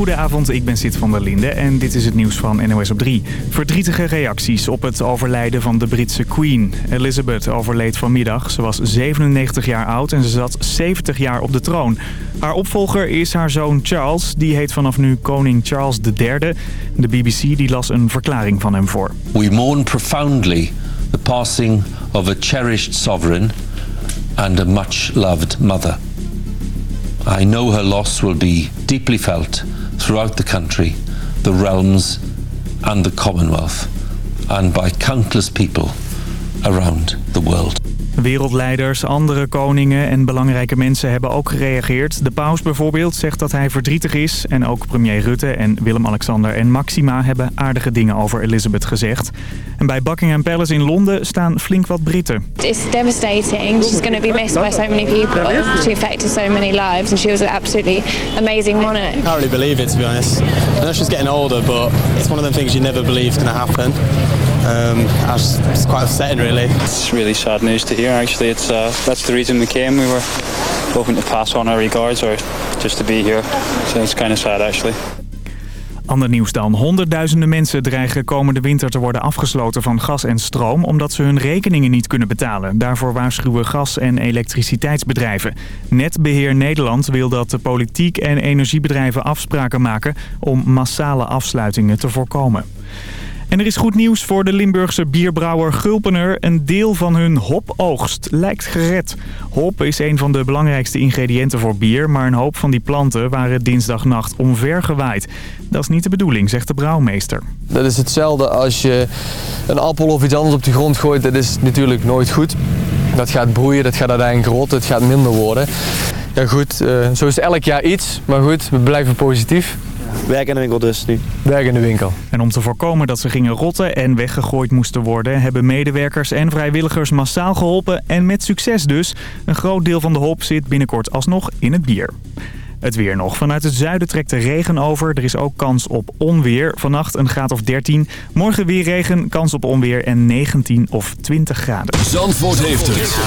Goedenavond, ik ben Sid van der Linde en dit is het nieuws van NOS op 3. Verdrietige reacties op het overlijden van de Britse Queen. Elizabeth overleed vanmiddag. Ze was 97 jaar oud en ze zat 70 jaar op de troon. Haar opvolger is haar zoon Charles. Die heet vanaf nu koning Charles III. De BBC die las een verklaring van hem voor. We mourn profoundly the passing of a cherished sovereign and a much-loved mother. I know her loss will be deeply felt throughout the country, the realms and the Commonwealth, and by countless people around the world. Wereldleiders, andere koningen en belangrijke mensen hebben ook gereageerd. De paus bijvoorbeeld zegt dat hij verdrietig is. En ook premier Rutte en Willem-Alexander en Maxima hebben aardige dingen over Elizabeth gezegd. En bij Buckingham Palace in Londen staan flink wat Britten. It's devastating. She's going to be missed by so many people. She affected so many lives and she was an absolutely amazing monarch. I can't really believe it to be honest. I know she's getting older but it's one of them things you never believe is going to happen. Um, it's quite upsetting really. It's really sad news to hear actually. It's uh, That's the reason we came. We were hoping to pass on our regards or just to be here. So it's kind of sad actually. Ander nieuws dan. Honderdduizenden mensen dreigen komende winter te worden afgesloten van gas en stroom... omdat ze hun rekeningen niet kunnen betalen. Daarvoor waarschuwen gas- en elektriciteitsbedrijven. Netbeheer Nederland wil dat de politiek en energiebedrijven afspraken maken... om massale afsluitingen te voorkomen. En er is goed nieuws voor de Limburgse bierbrouwer Gulpener. Een deel van hun hopoogst lijkt gered. Hop is een van de belangrijkste ingrediënten voor bier... maar een hoop van die planten waren dinsdagnacht omvergewaaid. Dat is niet de bedoeling, zegt de brouwmeester. Dat is hetzelfde als je een appel of iets anders op de grond gooit. Dat is natuurlijk nooit goed. Dat gaat broeien, dat gaat uiteindelijk rot, het gaat minder worden. Ja goed, uh, zo is elk jaar iets. Maar goed, we blijven positief. Werk in de winkel dus nu. Werk in de winkel. En om te voorkomen dat ze gingen rotten en weggegooid moesten worden... hebben medewerkers en vrijwilligers massaal geholpen en met succes dus. Een groot deel van de hop zit binnenkort alsnog in het bier. Het weer nog. Vanuit het zuiden trekt de regen over. Er is ook kans op onweer. Vannacht een graad of 13. Morgen weer regen, kans op onweer en 19 of 20 graden. Zandvoort heeft het.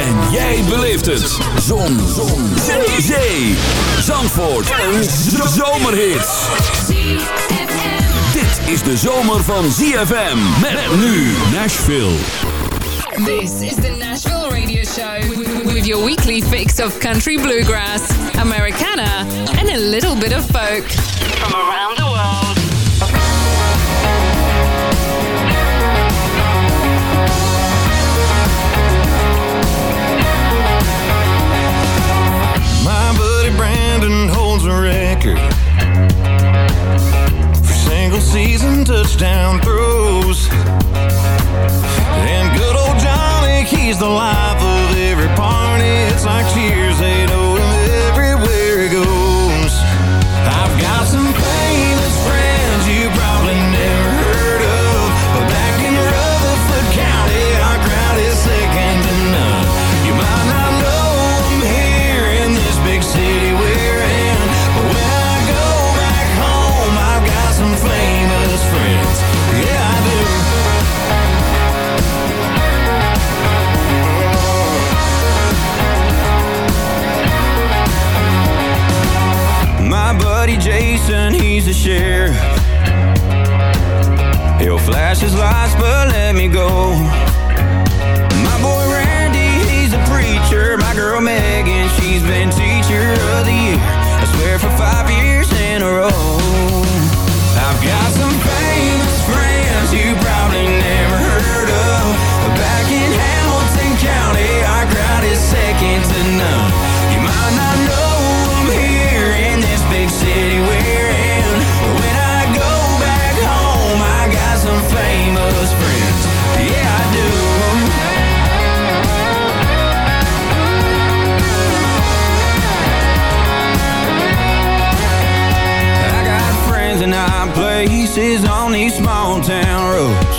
En jij beleeft het. Zon. Zon. Zee. Zee. Zandvoort. Een zomerhit. Dit is de zomer van ZFM. Met nu Nashville. This is the Nashville Radio Show with your weekly fix of country bluegrass, Americana, and a little bit of folk from around the world. My buddy Brandon holds a record for single season touchdown throws. And good old Johnny, he's the life of every party. It's like cheers, My buddy Jason, he's a sheriff. He'll flash his lights, but let me go. My boy Randy, he's a preacher. My girl Megan, she's been teacher of the year. I swear for five years in a row. I've got some famous friends you probably never heard of. Back in Hamilton County, our crowd is second to none. You might not know places on these small town roads.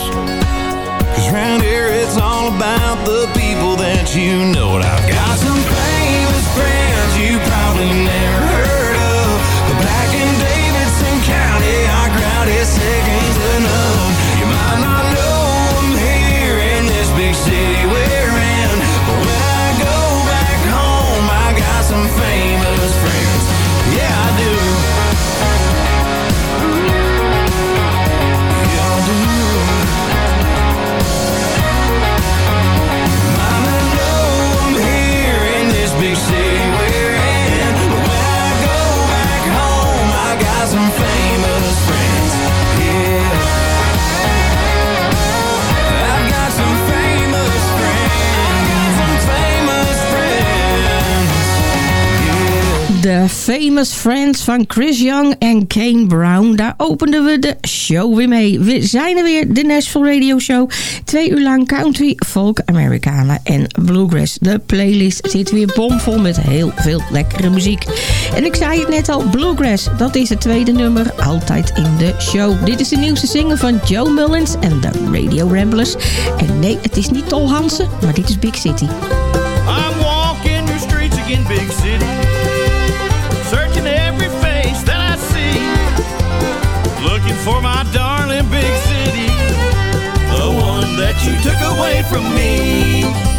Cause round here it's all about the people that you know. And I've got some famous friends you probably never Famous Friends van Chris Young en Kane Brown. Daar openden we de show weer mee. We zijn er weer, de Nashville Radio Show. Twee uur lang country, folk, Americana en bluegrass. De playlist zit weer bomvol met heel veel lekkere muziek. En ik zei het net al, bluegrass, dat is het tweede nummer altijd in de show. Dit is de nieuwste single van Joe Mullins en de Radio Ramblers. En nee, het is niet Tol Hansen, maar dit is Big City. I'm walking the streets again, big city. For my darling big city. The one that you took away from me.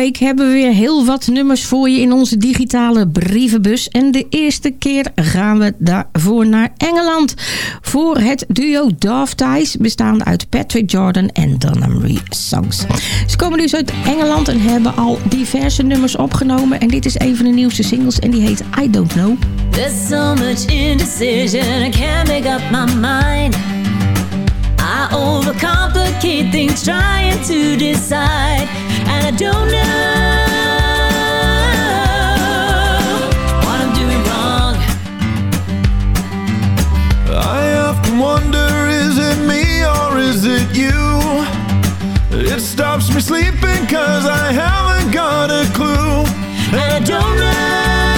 Week hebben we weer heel wat nummers voor je in onze digitale brievenbus. En de eerste keer gaan we daarvoor naar Engeland. Voor het duo Dove Ties, bestaande uit Patrick Jordan en Donna Marie Songs. Ze komen dus uit Engeland en hebben al diverse nummers opgenomen. En dit is een van de nieuwste singles en die heet I Don't Know. So much indecision, I can't make up my mind. I overcomplicate things trying to decide And I don't know What I'm doing wrong. I often wonder is it me or is it you? It stops me sleeping cause I haven't got a clue. And I don't know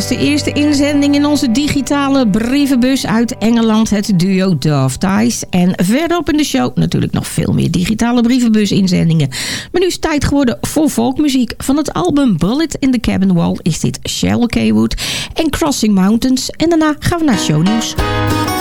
was de eerste inzending in onze digitale brievenbus uit Engeland, het duo Dove Dice. En verderop in de show natuurlijk nog veel meer digitale brievenbus-inzendingen. Maar nu is het tijd geworden voor volkmuziek. Van het album Bullet in the Cabin Wall is dit Cheryl Kaywood en Crossing Mountains. En daarna gaan we naar shownieuws. all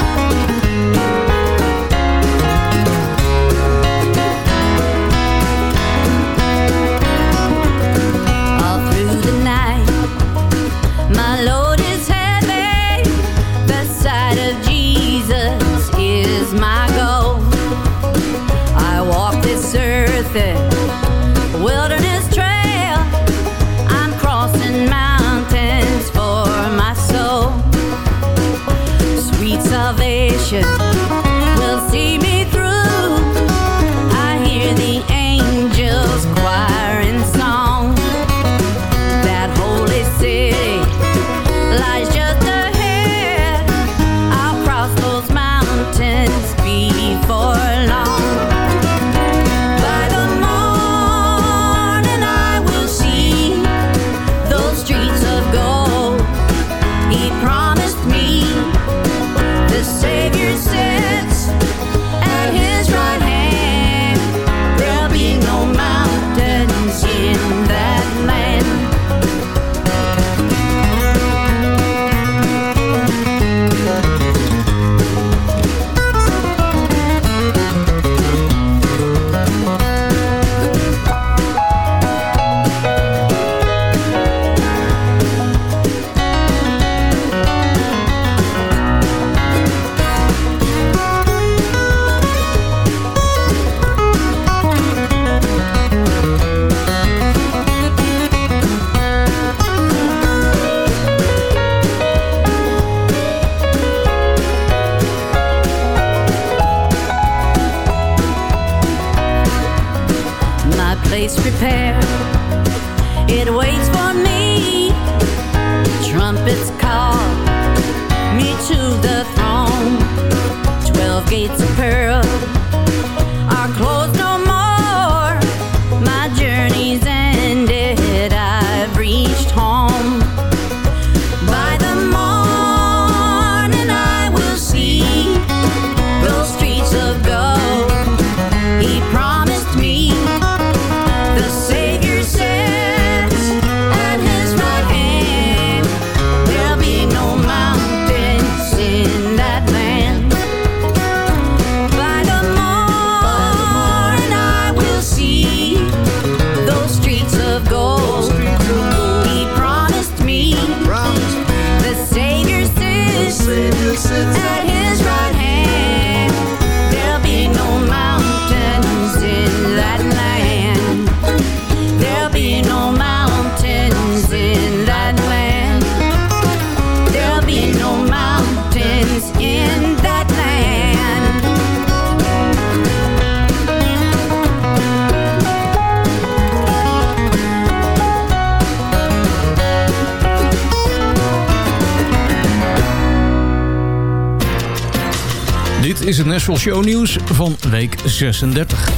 salvation Nashville Show Nieuws van week 36.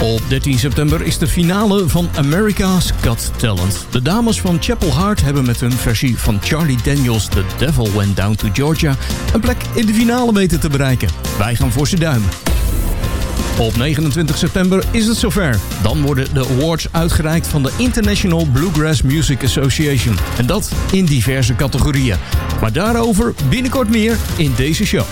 Op 13 september is de finale van America's Got Talent. De dames van Chapel Hart hebben met hun versie van Charlie Daniels' The Devil Went Down to Georgia... een plek in de finale weten te bereiken. Wij gaan voor ze duimen. Op 29 september is het zover. Dan worden de awards uitgereikt van de International Bluegrass Music Association. En dat in diverse categorieën. Maar daarover binnenkort meer in deze show.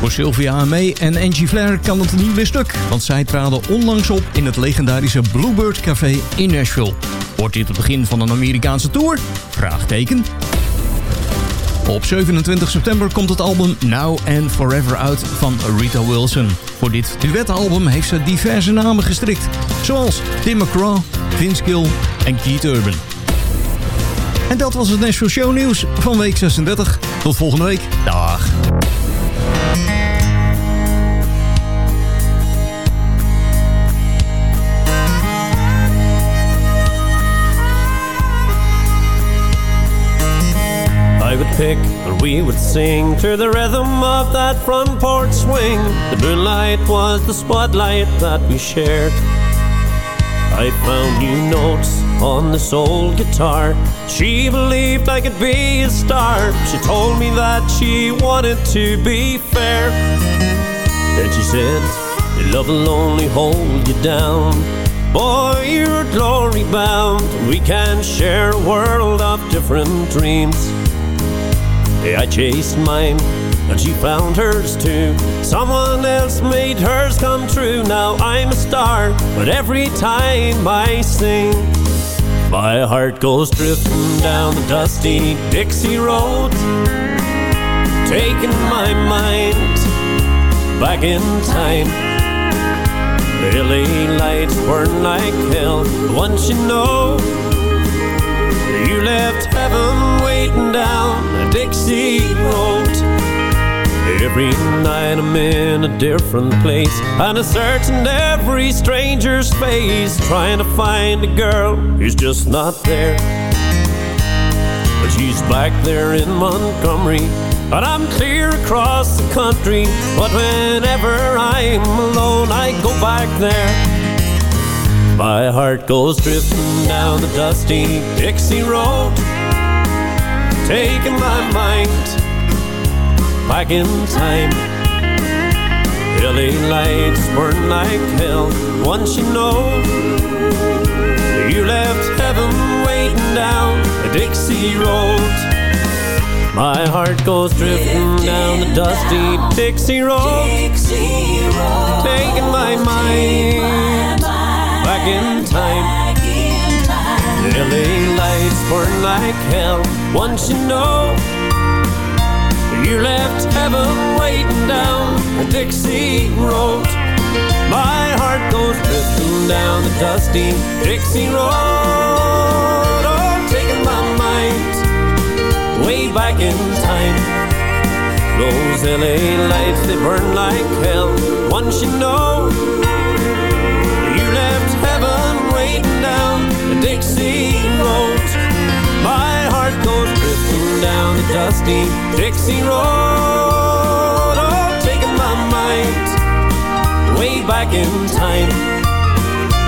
Voor Sylvia Amé en Angie Flair kan het niet meer stuk. Want zij traden onlangs op in het legendarische Bluebird Café in Nashville. Wordt dit het begin van een Amerikaanse tour? Vraagteken. Op 27 september komt het album Now and Forever uit van Rita Wilson. Voor dit duetalbum heeft ze diverse namen gestrikt. Zoals Tim McGraw, Vince Gill en Keith Urban. En dat was het Nashville Show nieuws van week 36. Tot volgende week. Dag. Pick and we would sing to the rhythm of that front porch swing. The moonlight was the spotlight that we shared. I found new notes on this old guitar. She believed I could be a star. She told me that she wanted to be fair. Then she said, love will only hold you down. Boy, you're glory bound. We can share a world of different dreams. Yeah, I chased mine, and she found hers too. Someone else made hers come true. Now I'm a star, but every time I sing, my heart goes drifting down the dusty Dixie road, taking my mind back in time. LA lights burn like hell. Once you know you left heaven waiting down a Dixie road. Every night I'm in a different place, and I search in every stranger's face, trying to find a girl who's just not there. But she's back there in Montgomery, and I'm clear across the country. But whenever I'm alone, I go back there. My heart goes drifting down the dusty Dixie road, taking my mind back in time. LA lights burn like hell. Once you know you left heaven waiting down a Dixie road. My heart goes drifting down the dusty Dixie road, taking my mind back in time. LA lights burn like hell. Once you know you left heaven waiting down a Dixie road. My heart goes drifting down the dusty Dixie road. Oh, taking my mind way back in time. Those LA lights, they burn like hell. Once you know Dixie road. My heart goes drifting down the dusty Dixie road. Oh, taking my mind way back in time.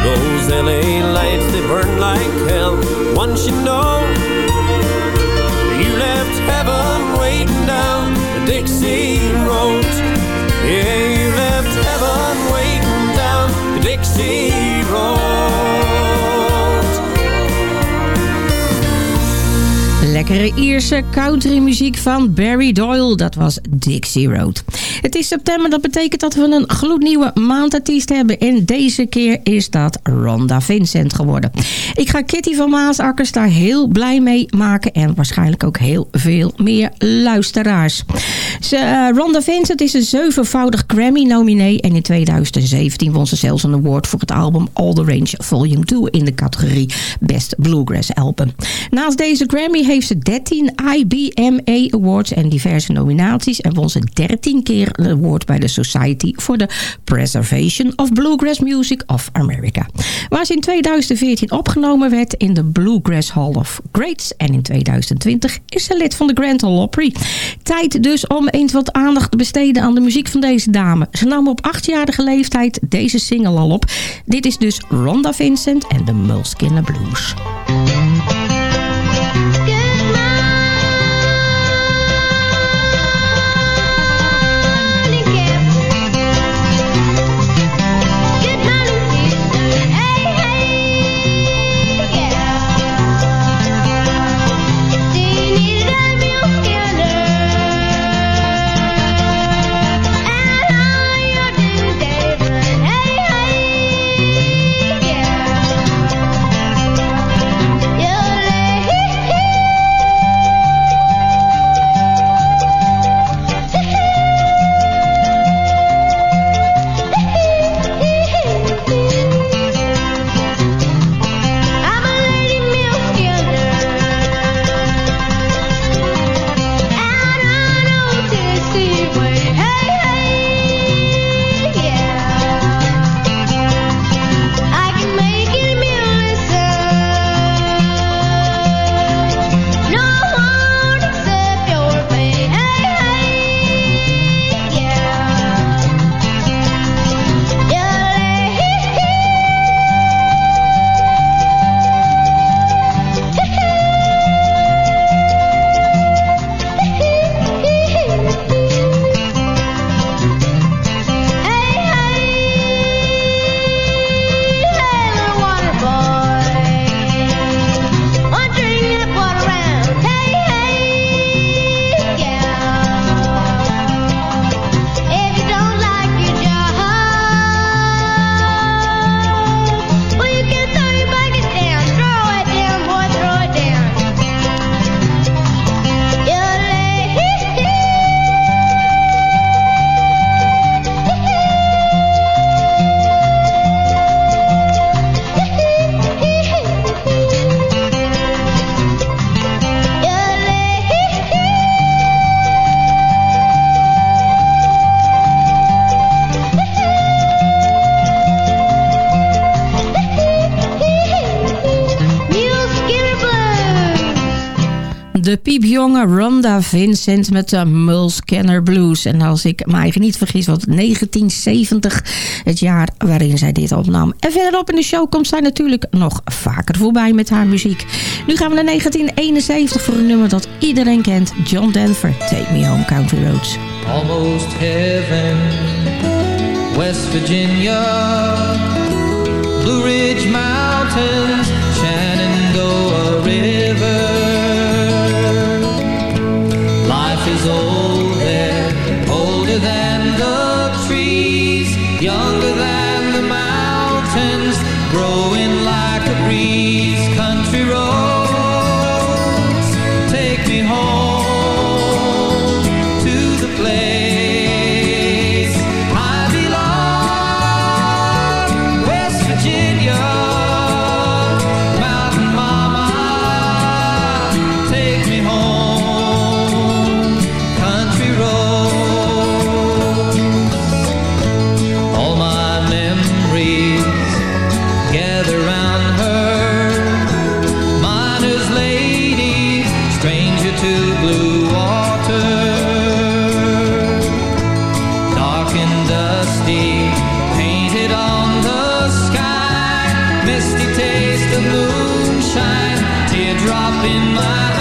Those LA lights, they burn like hell. Once you know you left heaven waiting down the Dixie road. Yeah, you left heaven waiting down the Dixie road. Lekkere Ierse countrymuziek van Barry Doyle. Dat was Dixie Road. Het is september, dat betekent dat we een gloednieuwe maandartiest hebben. En deze keer is dat Rhonda Vincent geworden. Ik ga Kitty van Maasakkers daar heel blij mee maken. En waarschijnlijk ook heel veel meer luisteraars. Ze, uh, Rhonda Vincent is een zevenvoudig Grammy-nominee. En in 2017 won ze zelfs een award voor het album All The Range Volume 2 in de categorie Best Bluegrass Album. Naast deze Grammy heeft ze 13 IBMA Awards en diverse nominaties. En won ze 13 keer award bij de Society for the Preservation of Bluegrass Music of America. Waar ze in 2014 opgenomen werd in de Bluegrass Hall of Greats. En in 2020 is ze lid van de Grand Ole Opry. Tijd dus om eens wat aandacht te besteden aan de muziek van deze dame. Ze nam op achtjarige leeftijd deze single al op. Dit is dus Rhonda Vincent en de Mulskinner Blues. Ronda Rhonda Vincent met de Mulscanner Blues. En als ik me niet vergis, was 1970 het jaar waarin zij dit opnam. En verderop in de show komt zij natuurlijk nog vaker voorbij met haar muziek. Nu gaan we naar 1971 voor een nummer dat iedereen kent. John Denver, Take Me Home Country Roads. Almost heaven, West Virginia, Blue Ridge Mountains, Shenandoah River. than the trees, young in my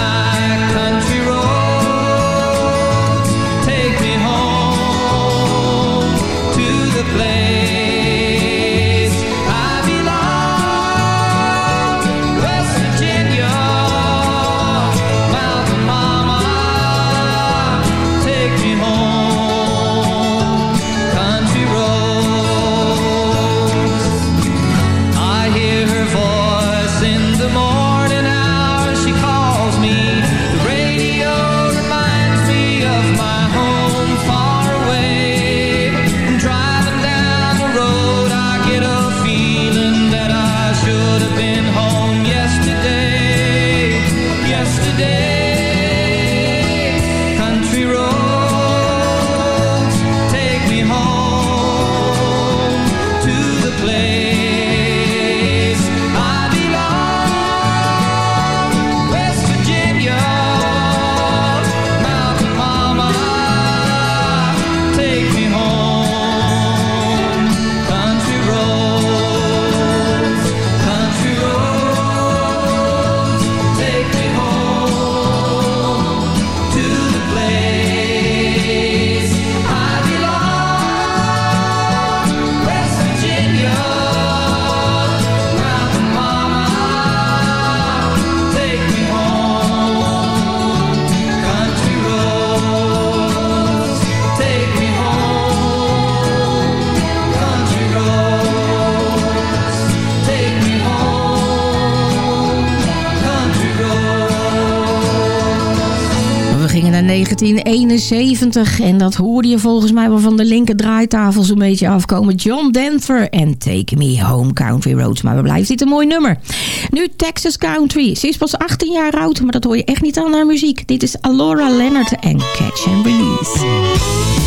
70. En dat hoorde je volgens mij wel van de linker draaitafel zo'n beetje afkomen. John Denver en Take Me Home Country Roads. Maar we blijven dit een mooi nummer. Nu Texas Country. Ze is pas 18 jaar oud, maar dat hoor je echt niet aan haar muziek. Dit is Alora Leonard en Catch and Release.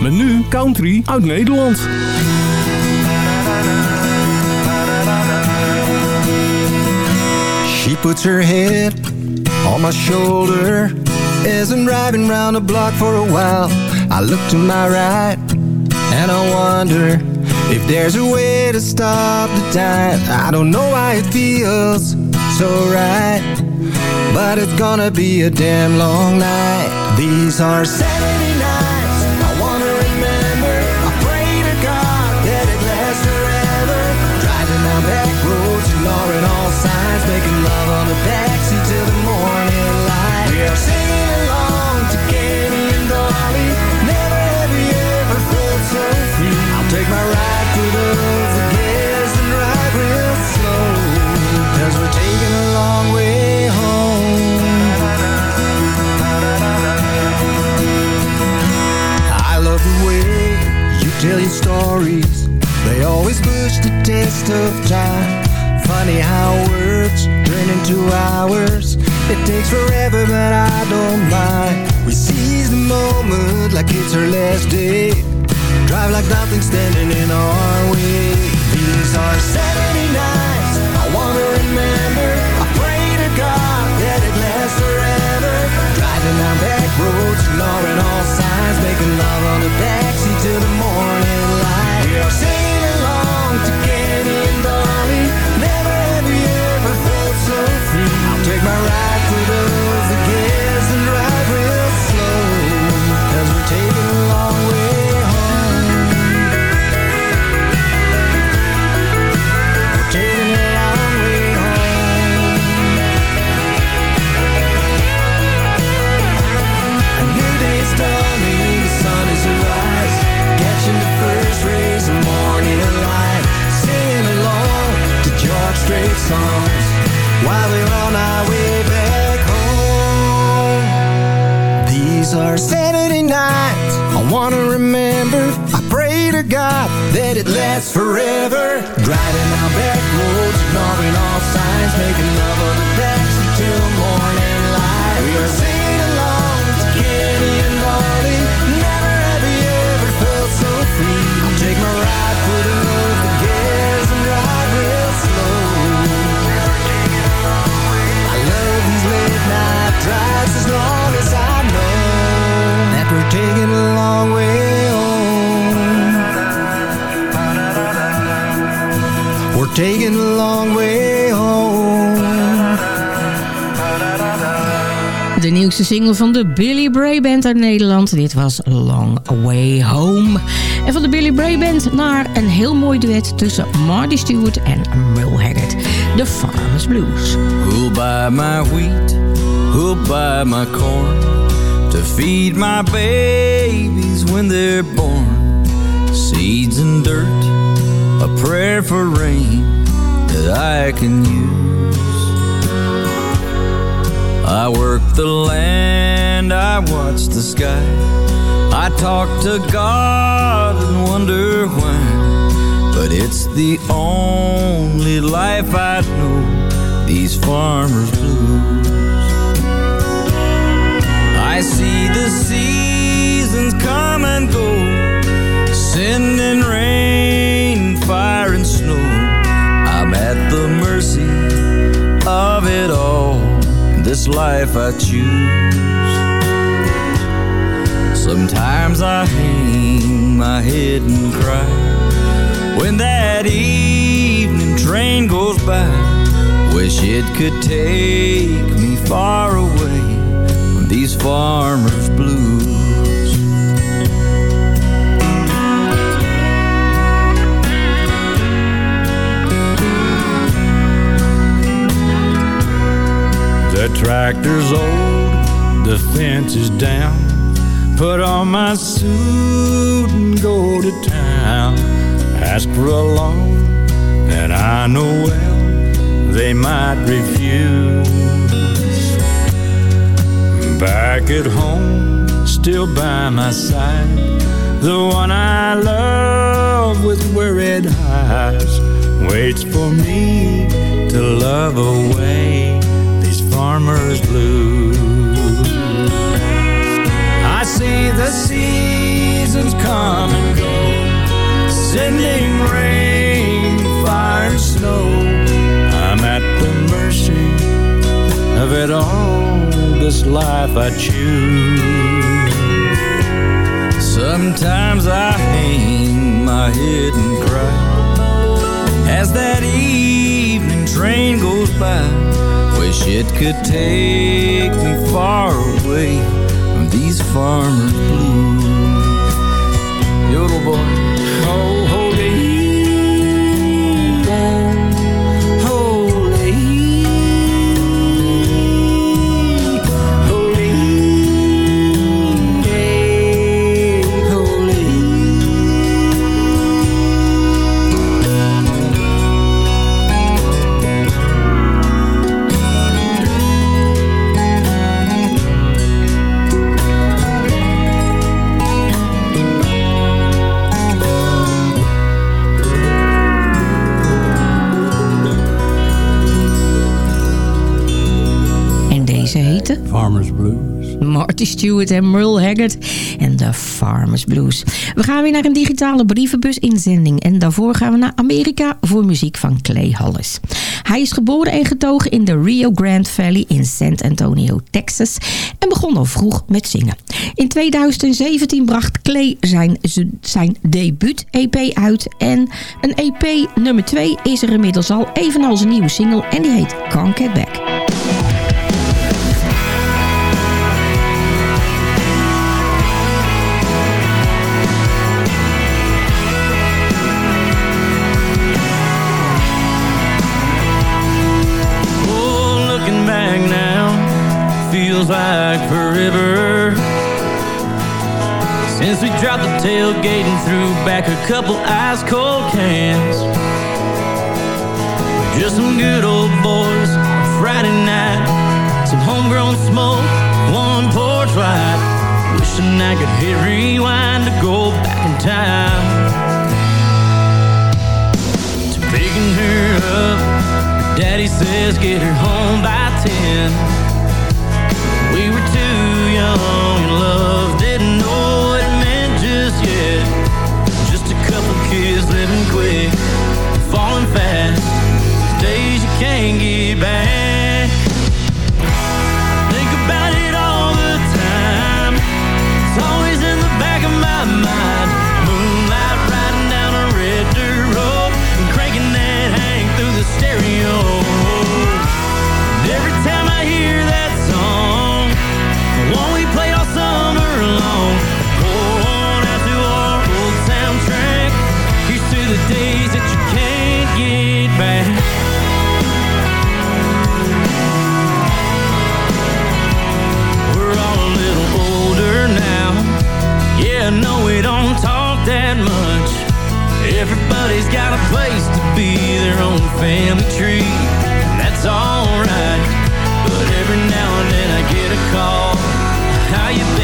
Met nu country uit Nederland. She puts her head on my shoulder as I'm driving round the block for a while. I look to my right and I wonder if there's a way to stop the time. I don't know why it feels so right, but it's gonna be a damn long night. These are Saturday making love on the backseat it's our last day. Drive like nothing standing in our These are Saturday night I wanna remember. I pray to God that it lasts forever. Driving down back roads, ignoring all signs, making love on the backseat till morning light. We are De nieuwste single van de Billy Bray Band uit Nederland. Dit was Long Way Home. En van de Billy Bray Band naar een heel mooi duet tussen Marty Stewart en Merle Haggard. The Farmer's Blues. Who'll buy my wheat? Who'll buy my corn? To feed my babies when they're born. Seeds and dirt, a prayer for rain that I can use. I work the land, I watch the sky. I talk to God and wonder why. But it's the only life I know, these farmers' blues. The seasons come and go, sending rain, fire, and snow. I'm at the mercy of it all, this life I choose. Sometimes I hang my head and cry when that evening train goes by. Wish it could take me far away these farmers' blues. The tractor's old, the fence is down. Put on my suit and go to town. Ask for a loan, and I know well they might refuse. At home, still by my side, the one I love with worried eyes waits for me to love away these farmers' blues. I see the seasons come and go, sending rain, fire, and snow. I'm at the mercy of it all, this life I choose. Sometimes I hang my head and cry as that evening train goes by. Wish it could take me far away from these farmers' blues. Yodel boy. Marty Stewart en Merle Haggard en de Farmers Blues. We gaan weer naar een digitale brievenbus-inzending. En daarvoor gaan we naar Amerika voor muziek van Clay Hollis. Hij is geboren en getogen in de Rio Grande Valley in San Antonio, Texas. En begon al vroeg met zingen. In 2017 bracht Clay zijn, zijn debuut-EP uit. En een EP nummer 2 is er inmiddels al, evenals een nieuwe single. En die heet Can't Get Back. Tailgate and threw back a couple ice cold cans. Just some good old boys, Friday night. Some homegrown smoke, one porch light. Wishing I could hit rewind to go back in time. To picking her up Daddy says get her home by ten. We were too young and love Yeah, no, we don't talk that much. Everybody's got a place to be their own family tree. And that's alright. But every now and then I get a call. How you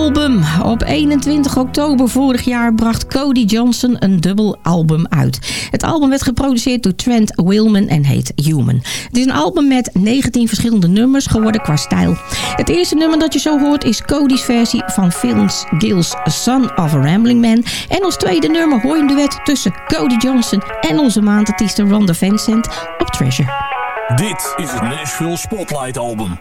album. Op 21 oktober vorig jaar bracht Cody Johnson een dubbel album uit. Het album werd geproduceerd door Trent Wilman en heet Human. Het is een album met 19 verschillende nummers geworden qua stijl. Het eerste nummer dat je zo hoort is Cody's versie van Films Gill's Son of a Rambling Man. En als tweede nummer hoor je een duet tussen Cody Johnson en onze maandartieste Ronda Vincent op Treasure. Dit is het Nashville Spotlight Album.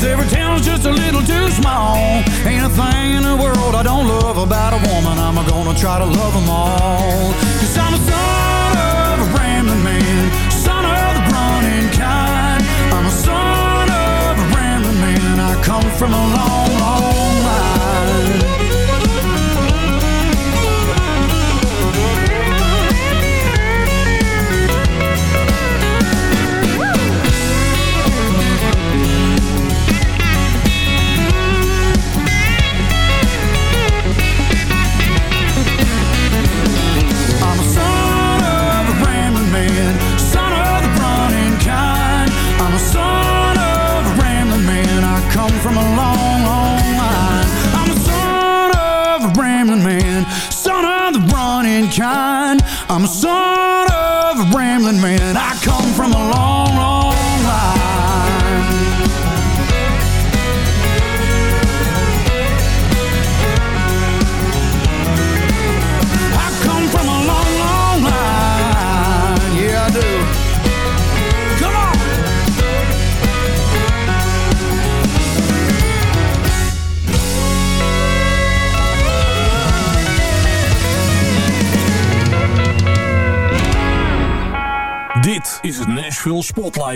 Cause every town's just a little too small. Ain't a thing in the world I don't love about a woman. I'm gonna try to love them all. Cause I'm a son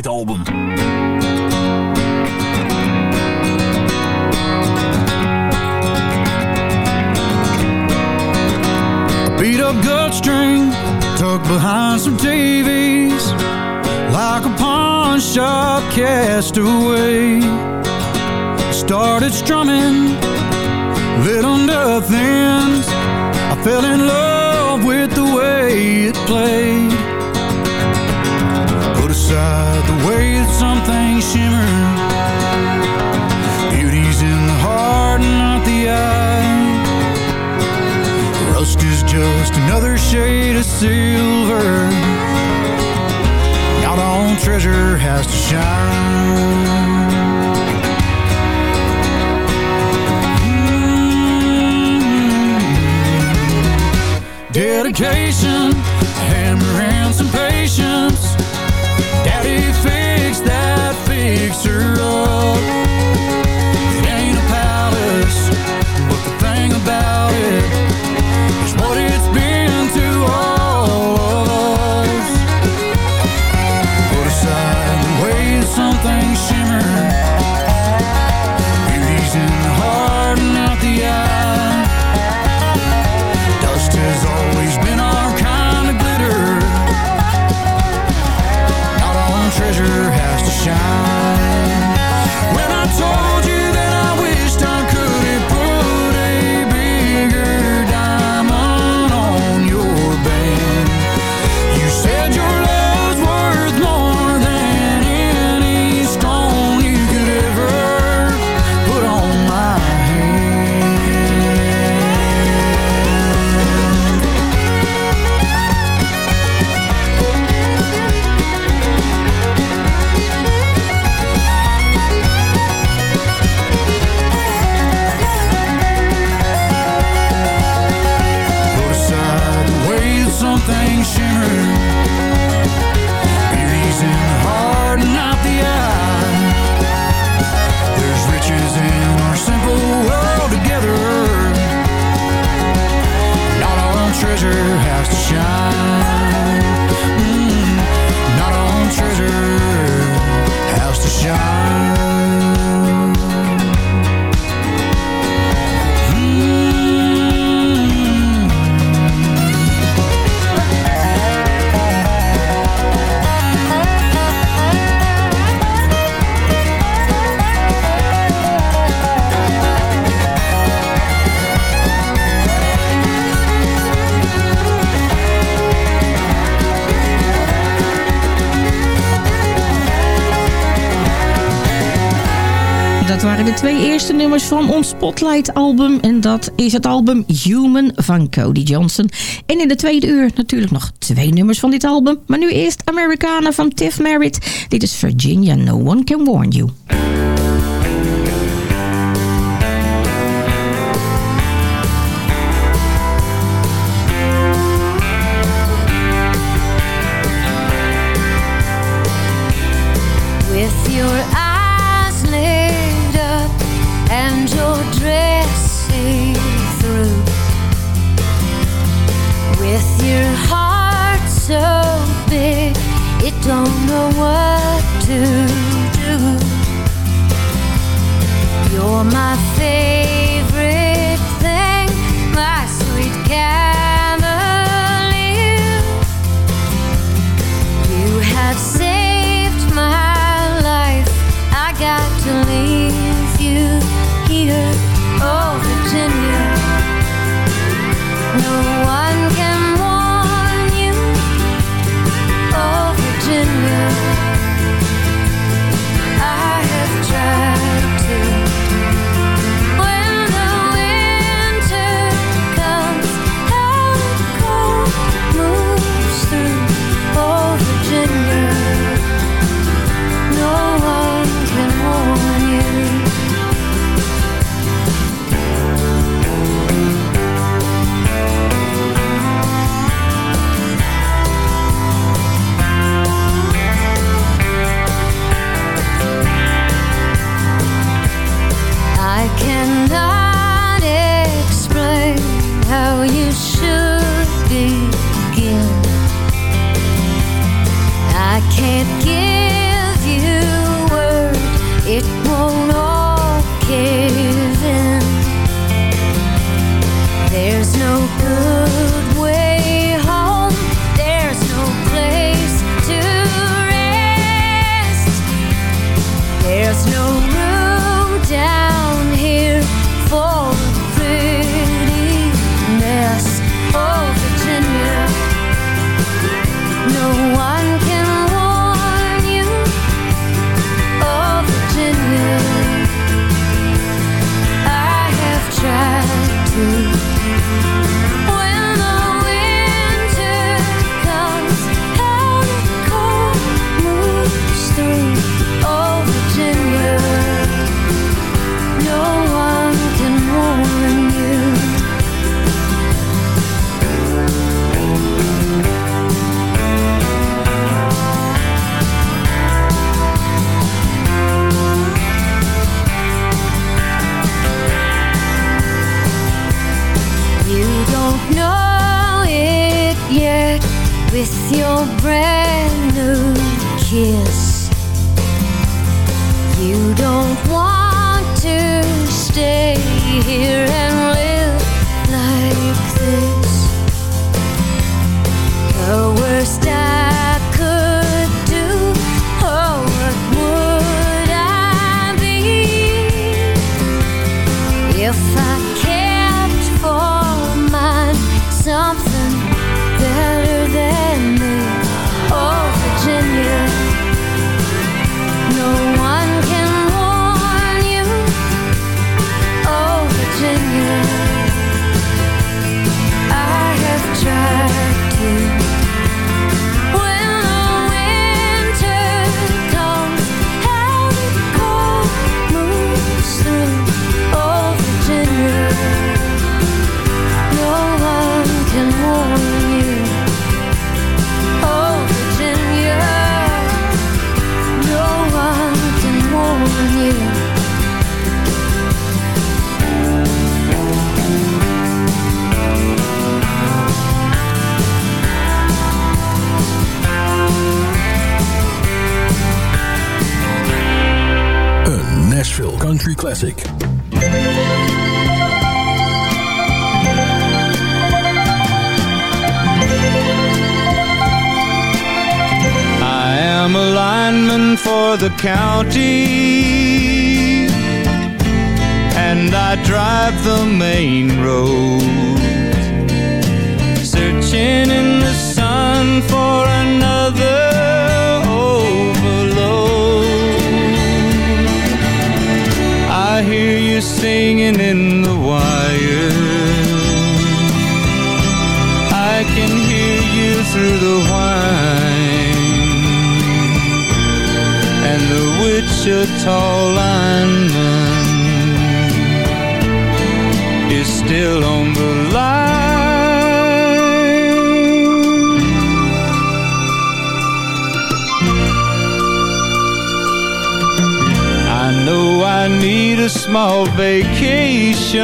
Album. just another shade of silver Not all treasure has to shine mm-hmm. Dedication, hammer and some patience. Daddy fixed that fixer up. twee eerste nummers van ons Spotlight-album. En dat is het album Human van Cody Johnson. En in de tweede uur natuurlijk nog twee nummers van dit album. Maar nu eerst Americana van Tiff Merritt. Dit is Virginia, No One Can Warn You. what to do. You're my favorite. you don't want to stay here Classic. I am a lineman for the county And I drive the main road Searching in the sun for another hanging in the wire. I can hear you through the whine. And the Wichita lineman is still on a small vacation,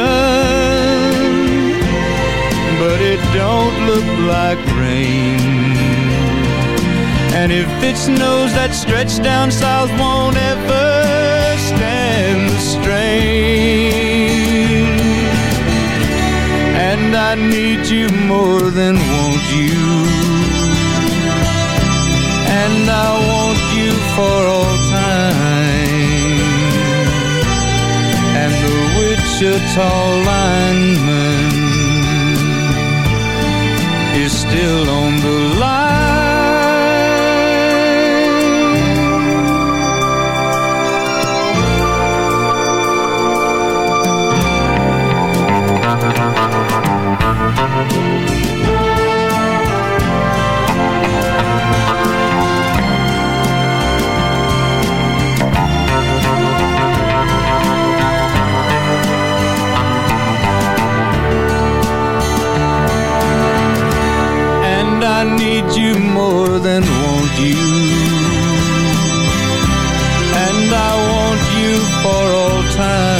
but it don't look like rain. And if it snows, that stretch down south won't ever stand the strain. And I need you more than want you. Wichita lineman is still on the line. More than want you. And I want you for all time.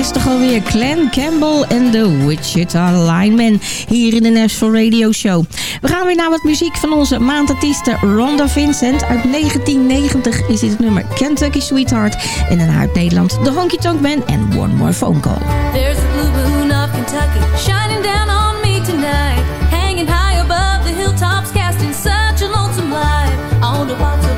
1968 alweer Glenn Campbell en de Wichita Linemen hier in de Nashville Radio Show. We gaan weer naar wat muziek van onze maandartieste Rhonda Vincent. Uit 1990 is dit nummer Kentucky Sweetheart. En dan uit Nederland de Honky Tonk Band en One More Phone Call. There's a blue moon of Kentucky shining down on me tonight. Hanging high above the hilltops, casting such a lonesome light on the box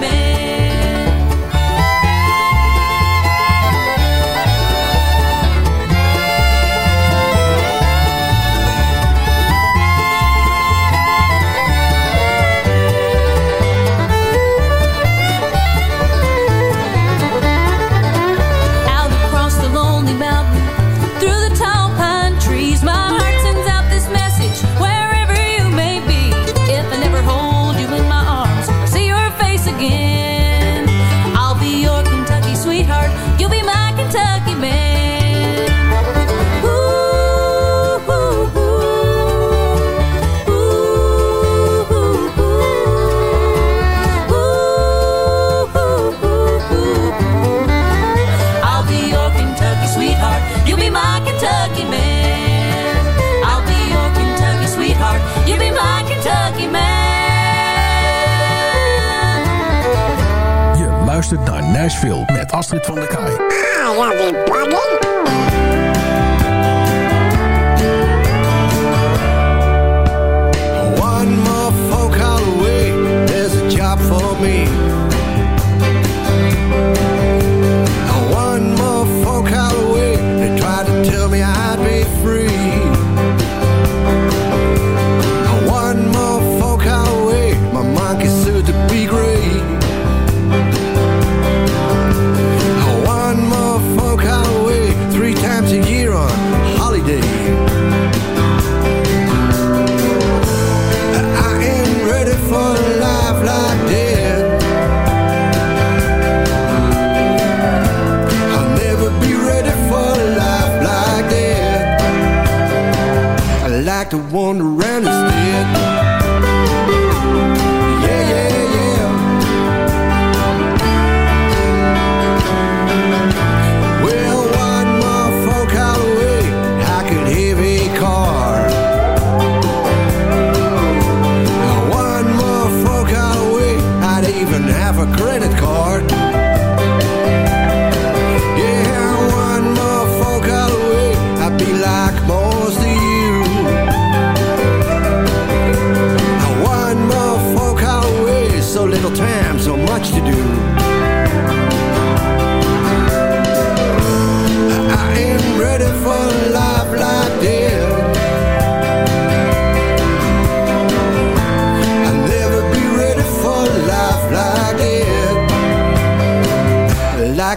Kentucky Astrid van der Kaai. Ah, ja,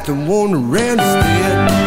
and won't the it.